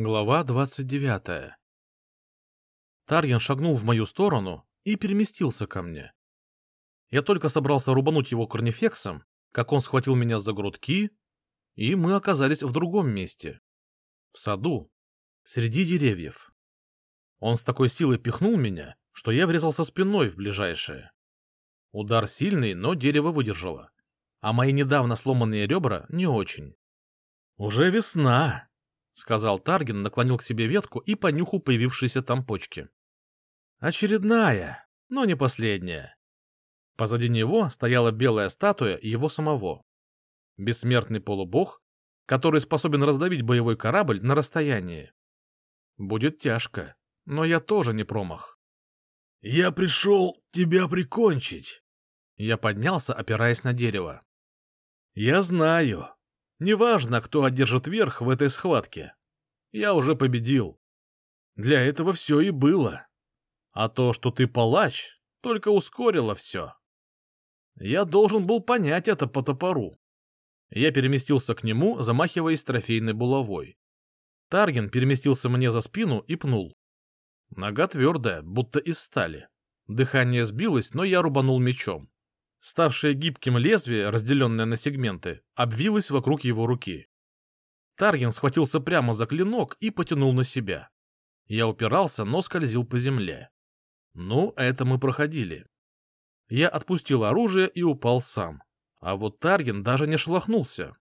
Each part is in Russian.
Глава 29 Тарьян шагнул в мою сторону и переместился ко мне. Я только собрался рубануть его корнифексом, как он схватил меня за грудки, и мы оказались в другом месте. В саду, среди деревьев. Он с такой силой пихнул меня, что я врезался спиной в ближайшее. Удар сильный, но дерево выдержало, а мои недавно сломанные ребра не очень. «Уже весна», — сказал Тарген, наклонил к себе ветку и понюхал появившиеся там почки. «Очередная, но не последняя». Позади него стояла белая статуя его самого. Бессмертный полубог, который способен раздавить боевой корабль на расстоянии. Будет тяжко, но я тоже не промах. «Я пришел тебя прикончить!» Я поднялся, опираясь на дерево. «Я знаю. Неважно, кто одержит верх в этой схватке. Я уже победил. Для этого все и было. А то, что ты палач, только ускорило все. Я должен был понять это по топору. Я переместился к нему, замахиваясь трофейной булавой. Тарген переместился мне за спину и пнул. Нога твердая, будто из стали. Дыхание сбилось, но я рубанул мечом. Ставшее гибким лезвие, разделенное на сегменты, обвилось вокруг его руки. Тарген схватился прямо за клинок и потянул на себя. Я упирался, но скользил по земле. Ну, это мы проходили. Я отпустил оружие и упал сам. А вот Тарген даже не шелохнулся.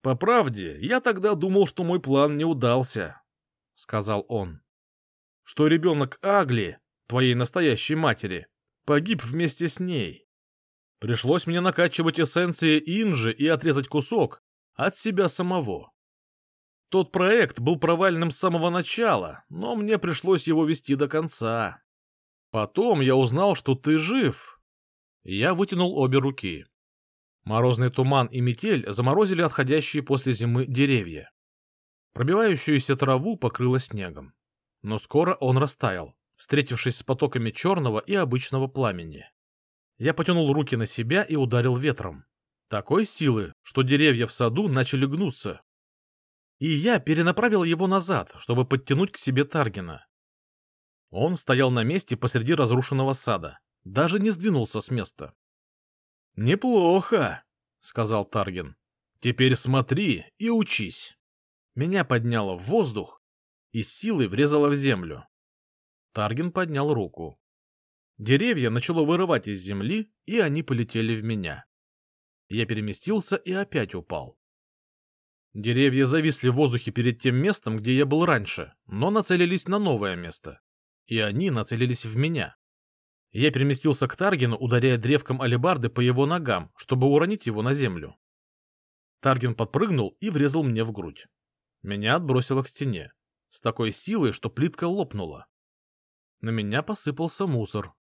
«По правде, я тогда думал, что мой план не удался», — сказал он. «Что ребенок Агли, твоей настоящей матери, погиб вместе с ней. Пришлось мне накачивать эссенции Инжи и отрезать кусок от себя самого. Тот проект был провальным с самого начала, но мне пришлось его вести до конца. Потом я узнал, что ты жив. Я вытянул обе руки. Морозный туман и метель заморозили отходящие после зимы деревья. Пробивающуюся траву покрыло снегом. Но скоро он растаял, встретившись с потоками черного и обычного пламени. Я потянул руки на себя и ударил ветром. Такой силы, что деревья в саду начали гнуться. И я перенаправил его назад, чтобы подтянуть к себе Таргина. Он стоял на месте посреди разрушенного сада, даже не сдвинулся с места. «Неплохо», — сказал Тарген. «Теперь смотри и учись». Меня подняло в воздух и силой врезало в землю. Тарген поднял руку. Деревья начало вырывать из земли, и они полетели в меня. Я переместился и опять упал. Деревья зависли в воздухе перед тем местом, где я был раньше, но нацелились на новое место и они нацелились в меня. Я переместился к Таргину, ударяя древком алебарды по его ногам, чтобы уронить его на землю. Таргин подпрыгнул и врезал мне в грудь. Меня отбросило к стене, с такой силой, что плитка лопнула. На меня посыпался мусор.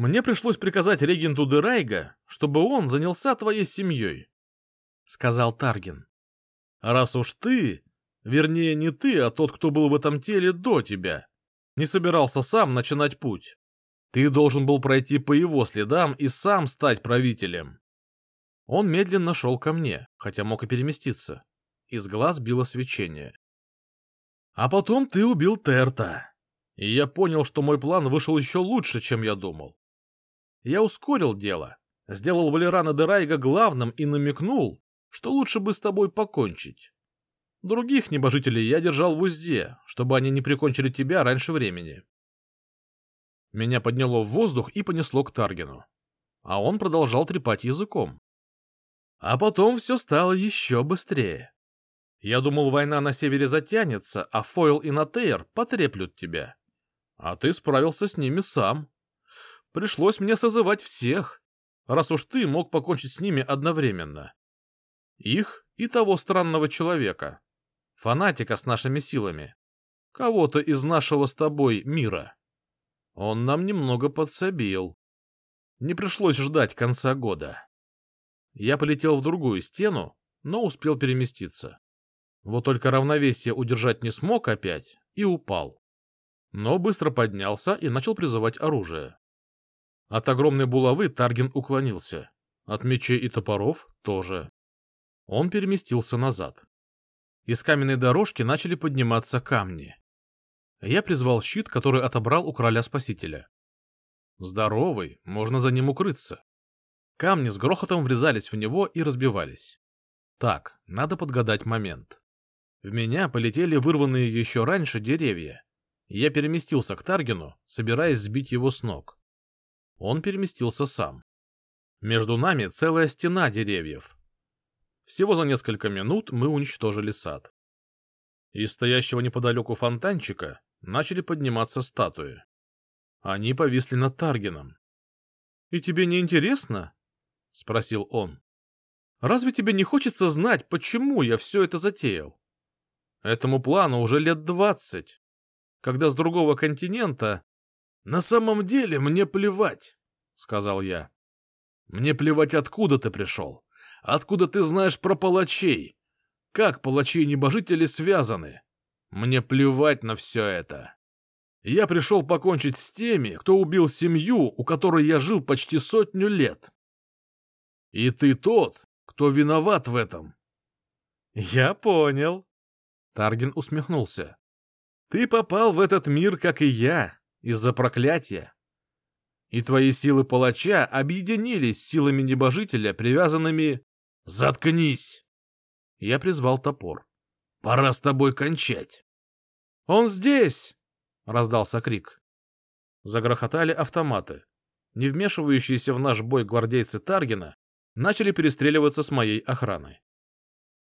Мне пришлось приказать регенту Дерайга, чтобы он занялся твоей семьей, — сказал Таргин. Раз уж ты, вернее не ты, а тот, кто был в этом теле до тебя, не собирался сам начинать путь. Ты должен был пройти по его следам и сам стать правителем. Он медленно шел ко мне, хотя мог и переместиться. Из глаз било свечение. А потом ты убил Терта. И я понял, что мой план вышел еще лучше, чем я думал. Я ускорил дело, сделал Валерана Дерайга главным и намекнул, что лучше бы с тобой покончить. Других небожителей я держал в узде, чтобы они не прикончили тебя раньше времени. Меня подняло в воздух и понесло к Таргину. А он продолжал трепать языком. А потом все стало еще быстрее. Я думал, война на севере затянется, а Фойл и Натейр потреплют тебя. А ты справился с ними сам. Пришлось мне созывать всех, раз уж ты мог покончить с ними одновременно. Их и того странного человека, фанатика с нашими силами, кого-то из нашего с тобой мира. Он нам немного подсобил. Не пришлось ждать конца года. Я полетел в другую стену, но успел переместиться. Вот только равновесие удержать не смог опять и упал. Но быстро поднялся и начал призывать оружие. От огромной булавы Тарген уклонился. От мечей и топоров тоже. Он переместился назад. Из каменной дорожки начали подниматься камни. Я призвал щит, который отобрал у короля-спасителя. Здоровый, можно за ним укрыться. Камни с грохотом врезались в него и разбивались. Так, надо подгадать момент. В меня полетели вырванные еще раньше деревья. Я переместился к Таргину, собираясь сбить его с ног. Он переместился сам. Между нами целая стена деревьев. Всего за несколько минут мы уничтожили сад. Из стоящего неподалеку фонтанчика начали подниматься статуи. Они повисли над Таргином. — И тебе не интересно? — спросил он. — Разве тебе не хочется знать, почему я все это затеял? Этому плану уже лет двадцать, когда с другого континента... — На самом деле мне плевать, — сказал я. — Мне плевать, откуда ты пришел, откуда ты знаешь про палачей, как палачи и небожители связаны. Мне плевать на все это. Я пришел покончить с теми, кто убил семью, у которой я жил почти сотню лет. И ты тот, кто виноват в этом. Я понял. Таргин усмехнулся. Ты попал в этот мир, как и я, из-за проклятия. И твои силы палача объединились с силами небожителя, привязанными... Заткнись! Я призвал топор. Пора с тобой кончать. Он здесь! раздался крик. Загрохотали автоматы. Не вмешивающиеся в наш бой гвардейцы Таргина начали перестреливаться с моей охраной.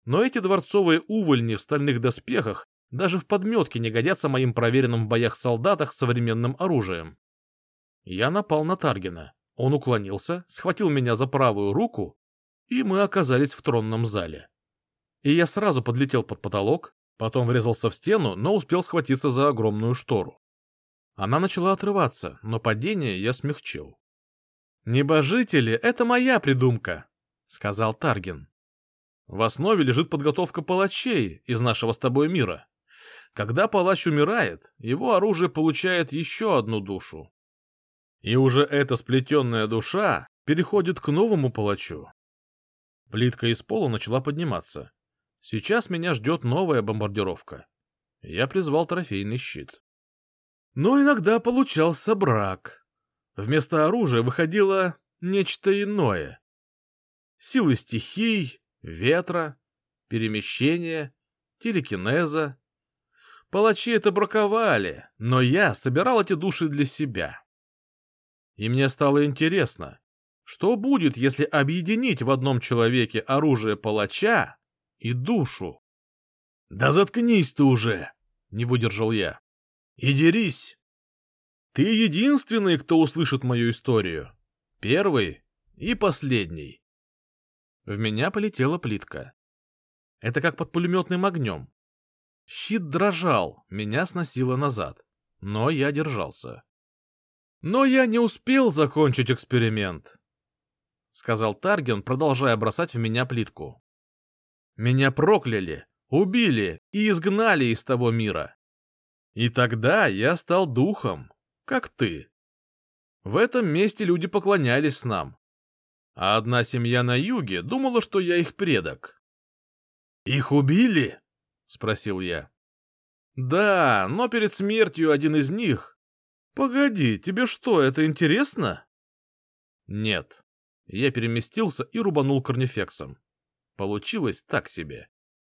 Но эти дворцовые увольни в стальных доспехах даже в подметке не годятся моим проверенным в боях солдатах современным оружием. Я напал на Таргина. Он уклонился, схватил меня за правую руку, и мы оказались в тронном зале. И я сразу подлетел под потолок, Потом врезался в стену, но успел схватиться за огромную штору. Она начала отрываться, но падение я смягчил. «Небожители — это моя придумка», — сказал Таргин. «В основе лежит подготовка палачей из нашего с тобой мира. Когда палач умирает, его оружие получает еще одну душу. И уже эта сплетенная душа переходит к новому палачу». Плитка из пола начала подниматься. Сейчас меня ждет новая бомбардировка. Я призвал трофейный щит. Но иногда получался брак. Вместо оружия выходило нечто иное. Силы стихий, ветра, перемещения, телекинеза. Палачи это браковали, но я собирал эти души для себя. И мне стало интересно, что будет, если объединить в одном человеке оружие палача и душу. — Да заткнись ты уже! — не выдержал я. — И дерись! Ты единственный, кто услышит мою историю. Первый и последний. В меня полетела плитка. Это как под пулеметным огнем. Щит дрожал, меня сносило назад, но я держался. Но я не успел закончить эксперимент, — сказал Тарген, продолжая бросать в меня плитку. Меня прокляли, убили и изгнали из того мира. И тогда я стал духом, как ты. В этом месте люди поклонялись нам. А одна семья на юге думала, что я их предок. «Их убили?» — спросил я. «Да, но перед смертью один из них...» «Погоди, тебе что, это интересно?» «Нет». Я переместился и рубанул корнифексом. Получилось так себе.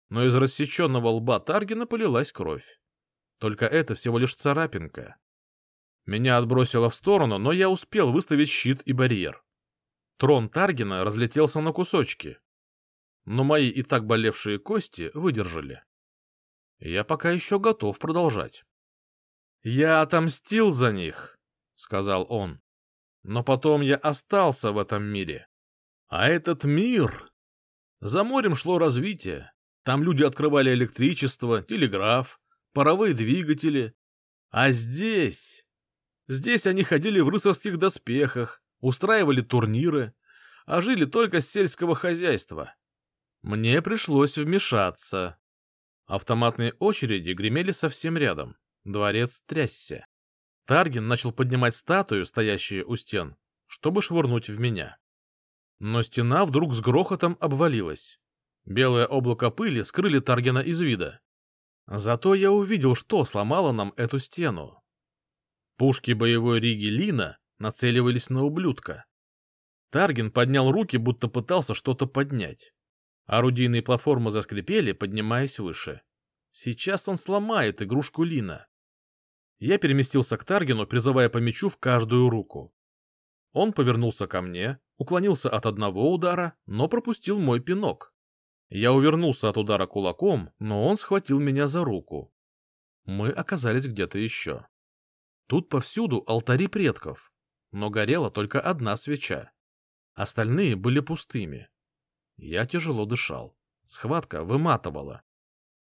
Но из рассеченного лба Таргина полилась кровь. Только это всего лишь царапинка. Меня отбросило в сторону, но я успел выставить щит и барьер. Трон Таргина разлетелся на кусочки. Но мои и так болевшие кости выдержали. Я пока еще готов продолжать. «Я отомстил за них», — сказал он. «Но потом я остался в этом мире. А этот мир за морем шло развитие. Там люди открывали электричество, телеграф, паровые двигатели. А здесь... Здесь они ходили в рыцарских доспехах, устраивали турниры, а жили только с сельского хозяйства. Мне пришлось вмешаться. Автоматные очереди гремели совсем рядом. Дворец трясся. Таргин начал поднимать статую, стоящую у стен, чтобы швырнуть в меня. Но стена вдруг с грохотом обвалилась. Белое облако пыли скрыли Таргена из вида. Зато я увидел, что сломало нам эту стену. Пушки боевой Риги Лина нацеливались на ублюдка. Тарген поднял руки, будто пытался что-то поднять. Орудийные платформы заскрипели, поднимаясь выше. Сейчас он сломает игрушку Лина. Я переместился к Таргену, призывая по мячу в каждую руку. Он повернулся ко мне, уклонился от одного удара, но пропустил мой пинок. Я увернулся от удара кулаком, но он схватил меня за руку. Мы оказались где-то еще. Тут повсюду алтари предков, но горела только одна свеча. Остальные были пустыми. Я тяжело дышал. Схватка выматывала.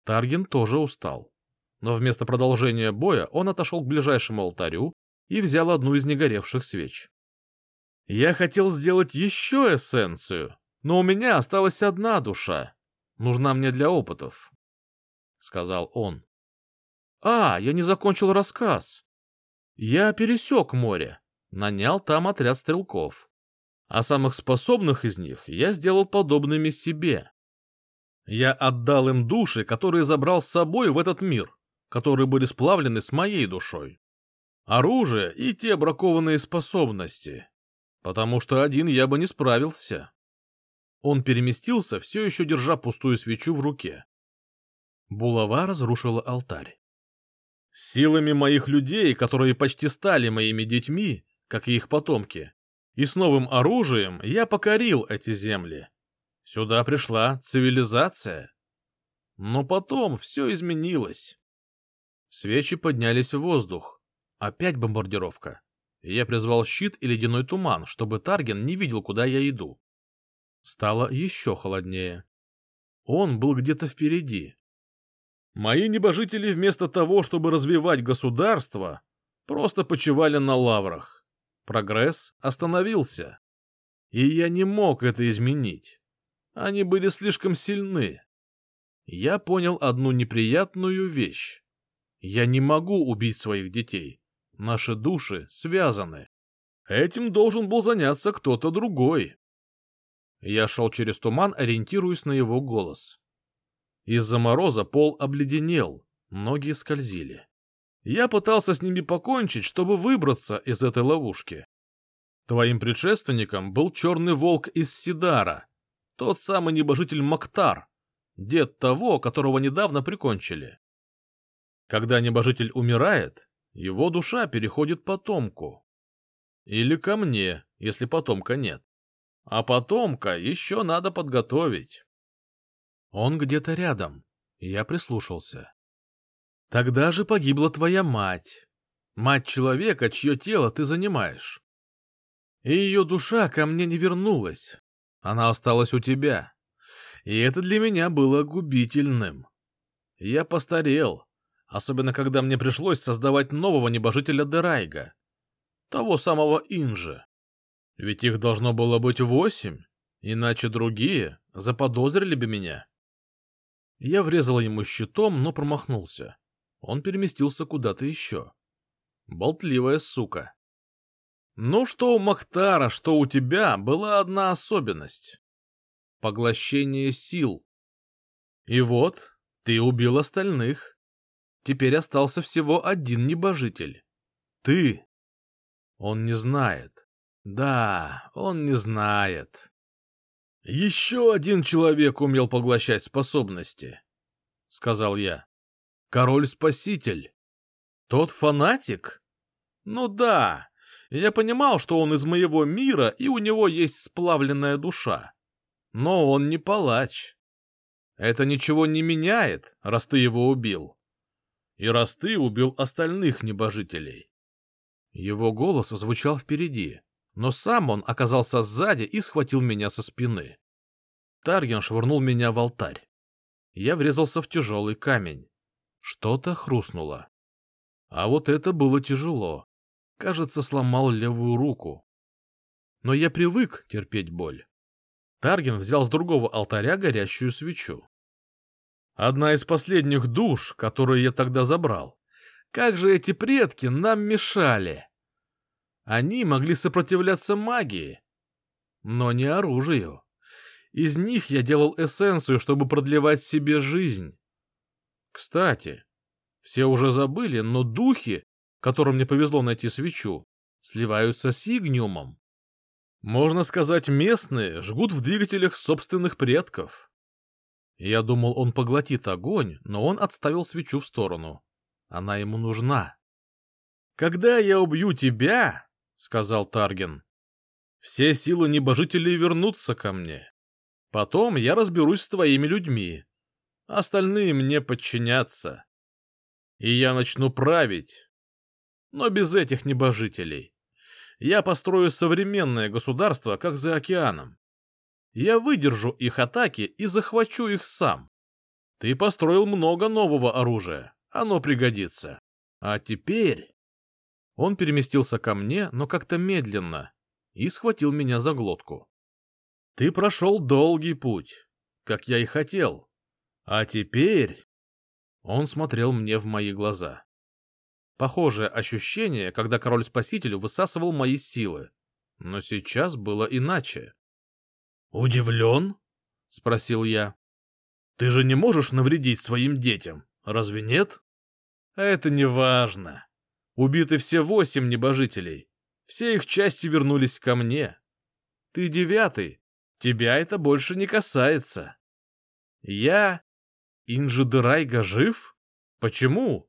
Тарген тоже устал. Но вместо продолжения боя он отошел к ближайшему алтарю и взял одну из негоревших свеч. Я хотел сделать еще эссенцию, но у меня осталась одна душа. Нужна мне для опытов, — сказал он. А, я не закончил рассказ. Я пересек море, нанял там отряд стрелков. А самых способных из них я сделал подобными себе. Я отдал им души, которые забрал с собой в этот мир, которые были сплавлены с моей душой. Оружие и те бракованные способности, потому что один я бы не справился. Он переместился, все еще держа пустую свечу в руке. Булава разрушила алтарь. Силами моих людей, которые почти стали моими детьми, как и их потомки, и с новым оружием я покорил эти земли. Сюда пришла цивилизация. Но потом все изменилось. Свечи поднялись в воздух. Опять бомбардировка. Я призвал щит и ледяной туман, чтобы Тарген не видел, куда я иду. Стало еще холоднее. Он был где-то впереди. Мои небожители вместо того, чтобы развивать государство, просто почивали на лаврах. Прогресс остановился. И я не мог это изменить. Они были слишком сильны. Я понял одну неприятную вещь. Я не могу убить своих детей. Наши души связаны. Этим должен был заняться кто-то другой. Я шел через туман, ориентируясь на его голос. Из-за мороза пол обледенел, ноги скользили. Я пытался с ними покончить, чтобы выбраться из этой ловушки. Твоим предшественником был черный волк из Сидара, тот самый небожитель Мактар, дед того, которого недавно прикончили. Когда небожитель умирает, его душа переходит потомку. Или ко мне, если потомка нет. А потомка еще надо подготовить. Он где-то рядом. Я прислушался. Тогда же погибла твоя мать. Мать человека, чье тело ты занимаешь. И ее душа ко мне не вернулась. Она осталась у тебя. И это для меня было губительным. Я постарел, особенно когда мне пришлось создавать нового небожителя Дерайга, того самого Инжи. Ведь их должно было быть восемь, иначе другие заподозрили бы меня. Я врезал ему щитом, но промахнулся. Он переместился куда-то еще. Болтливая сука. Ну что у Махтара, что у тебя, была одна особенность. Поглощение сил. И вот, ты убил остальных. Теперь остался всего один небожитель. Ты. Он не знает. Да, он не знает. Еще один человек умел поглощать способности, сказал я. Король-спаситель. Тот фанатик? Ну да, я понимал, что он из моего мира, и у него есть сплавленная душа. Но он не палач. Это ничего не меняет, раз ты его убил. И раз ты убил остальных небожителей. Его голос звучал впереди но сам он оказался сзади и схватил меня со спины. Тарген швырнул меня в алтарь. Я врезался в тяжелый камень. Что-то хрустнуло. А вот это было тяжело. Кажется, сломал левую руку. Но я привык терпеть боль. Тарген взял с другого алтаря горящую свечу. Одна из последних душ, которые я тогда забрал. Как же эти предки нам мешали! Они могли сопротивляться магии, но не оружию. Из них я делал эссенцию, чтобы продлевать себе жизнь. Кстати, все уже забыли, но духи, которым мне повезло найти свечу, сливаются с игниумом. Можно сказать, местные жгут в двигателях собственных предков. Я думал, он поглотит огонь, но он отставил свечу в сторону. Она ему нужна. «Когда я убью тебя, — сказал Тарген, — все силы небожителей вернутся ко мне. Потом я разберусь с твоими людьми. Остальные мне подчинятся. И я начну править. Но без этих небожителей. Я построю современное государство, как за океаном. Я выдержу их атаки и захвачу их сам. Ты построил много нового оружия. Оно пригодится. А теперь... Он переместился ко мне, но как-то медленно, и схватил меня за глотку. Ты прошел долгий путь, как я и хотел. А теперь... Он смотрел мне в мои глаза. Похожее ощущение, когда король-спаситель высасывал мои силы. Но сейчас было иначе. «Удивлен?» — спросил я. «Ты же не можешь навредить своим детям, разве нет?» «Это не важно. Убиты все восемь небожителей. Все их части вернулись ко мне. Ты девятый. Тебя это больше не касается. Я... Инжидерайга жив? Почему?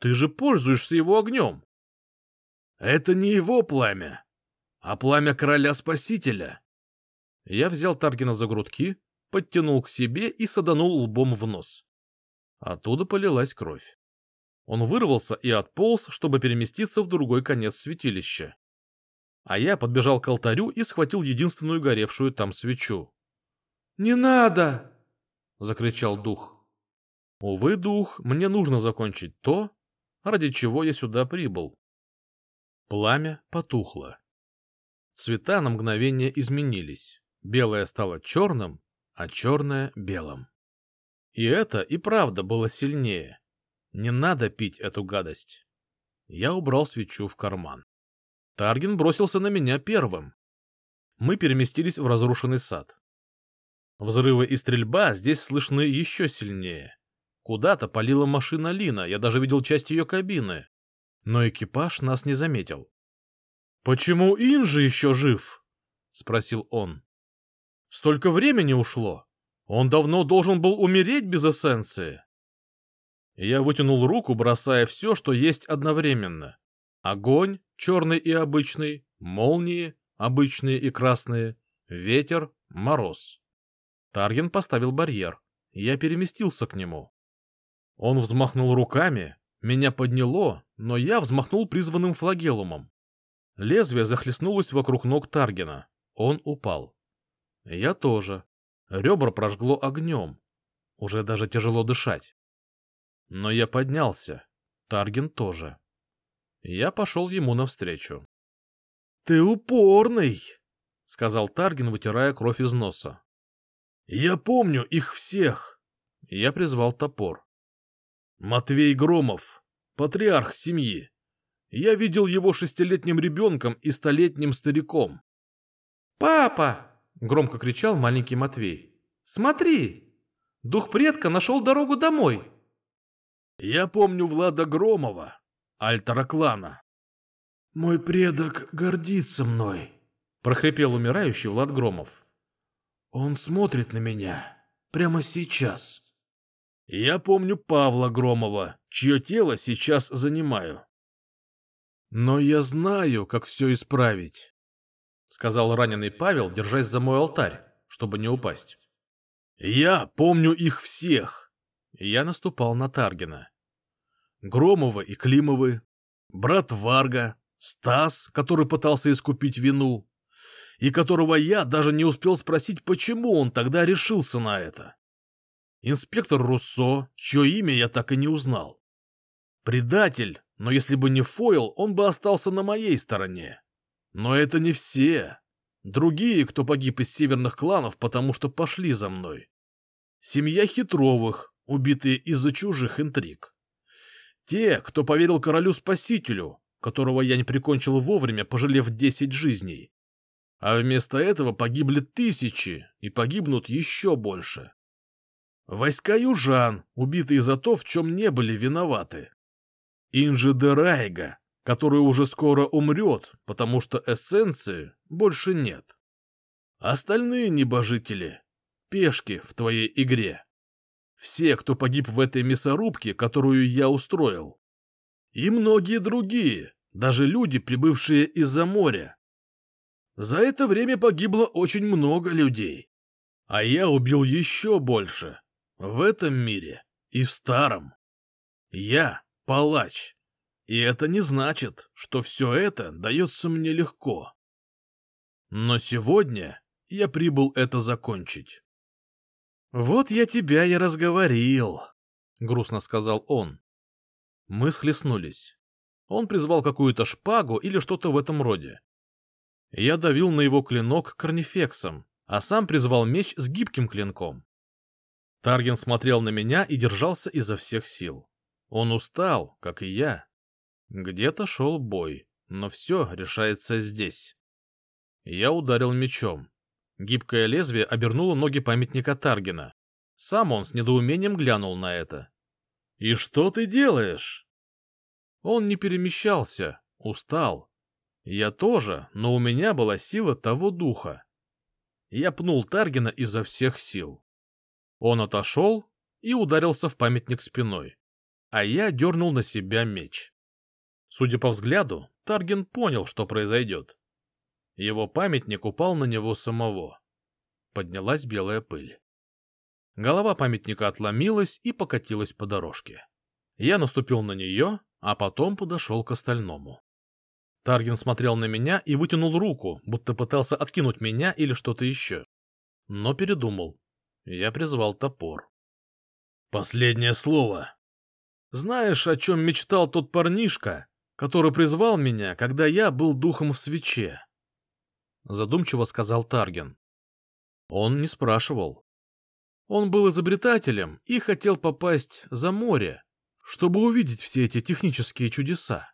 Ты же пользуешься его огнем. Это не его пламя, а пламя короля-спасителя. Я взял Таргина за грудки, подтянул к себе и саданул лбом в нос. Оттуда полилась кровь. Он вырвался и отполз, чтобы переместиться в другой конец святилища. А я подбежал к алтарю и схватил единственную горевшую там свечу. «Не надо!» — закричал дух. «Увы, дух, мне нужно закончить то, ради чего я сюда прибыл». Пламя потухло. Цвета на мгновение изменились. Белое стало черным, а черное — белым. И это и правда было сильнее. Не надо пить эту гадость. Я убрал свечу в карман. Таргин бросился на меня первым. Мы переместились в разрушенный сад. Взрывы и стрельба здесь слышны еще сильнее. Куда-то палила машина Лина, я даже видел часть ее кабины. Но экипаж нас не заметил. «Почему Инжи еще жив?» — спросил он. Столько времени ушло. Он давно должен был умереть без эссенции. Я вытянул руку, бросая все, что есть одновременно. Огонь, черный и обычный, молнии, обычные и красные, ветер, мороз. Тарген поставил барьер. Я переместился к нему. Он взмахнул руками, меня подняло, но я взмахнул призванным флагелумом. Лезвие захлестнулось вокруг ног Таргена. Он упал. Я тоже. Ребра прожгло огнем. Уже даже тяжело дышать. Но я поднялся. Тарген тоже. Я пошел ему навстречу. — Ты упорный, — сказал Тарген, вытирая кровь из носа. — Я помню их всех. Я призвал топор. — Матвей Громов, патриарх семьи. Я видел его шестилетним ребенком и столетним стариком. — Папа! — громко кричал маленький Матвей. «Смотри! Дух предка нашел дорогу домой!» «Я помню Влада Громова, альтера клана». «Мой предок гордится мной», — прохрипел умирающий Влад Громов. «Он смотрит на меня прямо сейчас». «Я помню Павла Громова, чье тело сейчас занимаю». «Но я знаю, как все исправить». — сказал раненый Павел, держась за мой алтарь, чтобы не упасть. «Я помню их всех!» Я наступал на Таргина. Громова и Климовы, брат Варга, Стас, который пытался искупить вину, и которого я даже не успел спросить, почему он тогда решился на это. Инспектор Руссо, чье имя я так и не узнал. Предатель, но если бы не Фойл, он бы остался на моей стороне. Но это не все. Другие, кто погиб из северных кланов, потому что пошли за мной. Семья Хитровых, убитые из-за чужих интриг. Те, кто поверил королю-спасителю, которого я не прикончил вовремя, пожалев десять жизней. А вместо этого погибли тысячи и погибнут еще больше. Войска южан, убитые за то, в чем не были виноваты. Инжи де Райга, который уже скоро умрет, потому что эссенции больше нет. Остальные небожители — пешки в твоей игре. Все, кто погиб в этой мясорубке, которую я устроил. И многие другие, даже люди, прибывшие из-за моря. За это время погибло очень много людей. А я убил еще больше. В этом мире и в старом. Я палач. И это не значит, что все это дается мне легко. Но сегодня я прибыл это закончить. «Вот я тебя и разговорил», — грустно сказал он. Мы схлестнулись. Он призвал какую-то шпагу или что-то в этом роде. Я давил на его клинок корнифексом, а сам призвал меч с гибким клинком. Тарген смотрел на меня и держался изо всех сил. Он устал, как и я. Где-то шел бой, но все решается здесь. Я ударил мечом. Гибкое лезвие обернуло ноги памятника Таргена. Сам он с недоумением глянул на это. «И что ты делаешь?» Он не перемещался, устал. Я тоже, но у меня была сила того духа. Я пнул Таргена изо всех сил. Он отошел и ударился в памятник спиной, а я дернул на себя меч. Судя по взгляду, Тарген понял, что произойдет. Его памятник упал на него самого. Поднялась белая пыль. Голова памятника отломилась и покатилась по дорожке. Я наступил на нее, а потом подошел к остальному. Тарген смотрел на меня и вытянул руку, будто пытался откинуть меня или что-то еще. Но передумал. Я призвал топор. «Последнее слово. Знаешь, о чем мечтал тот парнишка, который призвал меня, когда я был духом в свече?» задумчиво сказал Тарген. Он не спрашивал. Он был изобретателем и хотел попасть за море, чтобы увидеть все эти технические чудеса.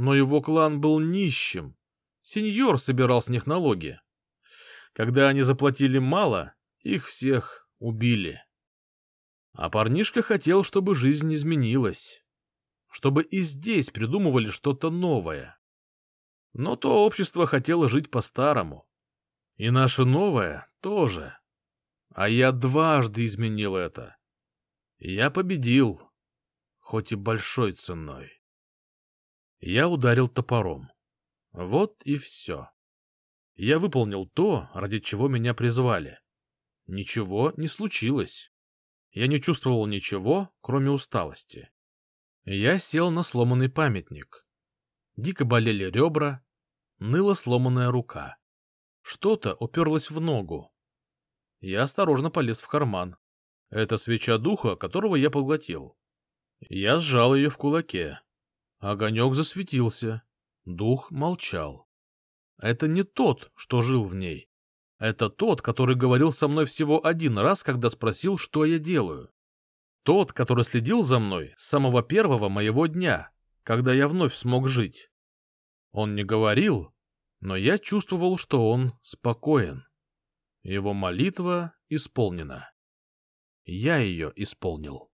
Но его клан был нищим. Сеньор собирал с них налоги. Когда они заплатили мало, их всех убили. А парнишка хотел, чтобы жизнь изменилась. Чтобы и здесь придумывали что-то новое. Но то общество хотело жить по-старому. И наше новое тоже. А я дважды изменил это. Я победил, хоть и большой ценой. Я ударил топором. Вот и все. Я выполнил то, ради чего меня призвали. Ничего не случилось. Я не чувствовал ничего, кроме усталости. Я сел на сломанный памятник дико болели ребра, ныла сломанная рука. Что-то уперлось в ногу. Я осторожно полез в карман. Это свеча духа, которого я поглотил. Я сжал ее в кулаке. Огонек засветился. Дух молчал. Это не тот, что жил в ней. Это тот, который говорил со мной всего один раз, когда спросил, что я делаю. Тот, который следил за мной с самого первого моего дня, когда я вновь смог жить. Он не говорил, но я чувствовал, что он спокоен. Его молитва исполнена. Я ее исполнил.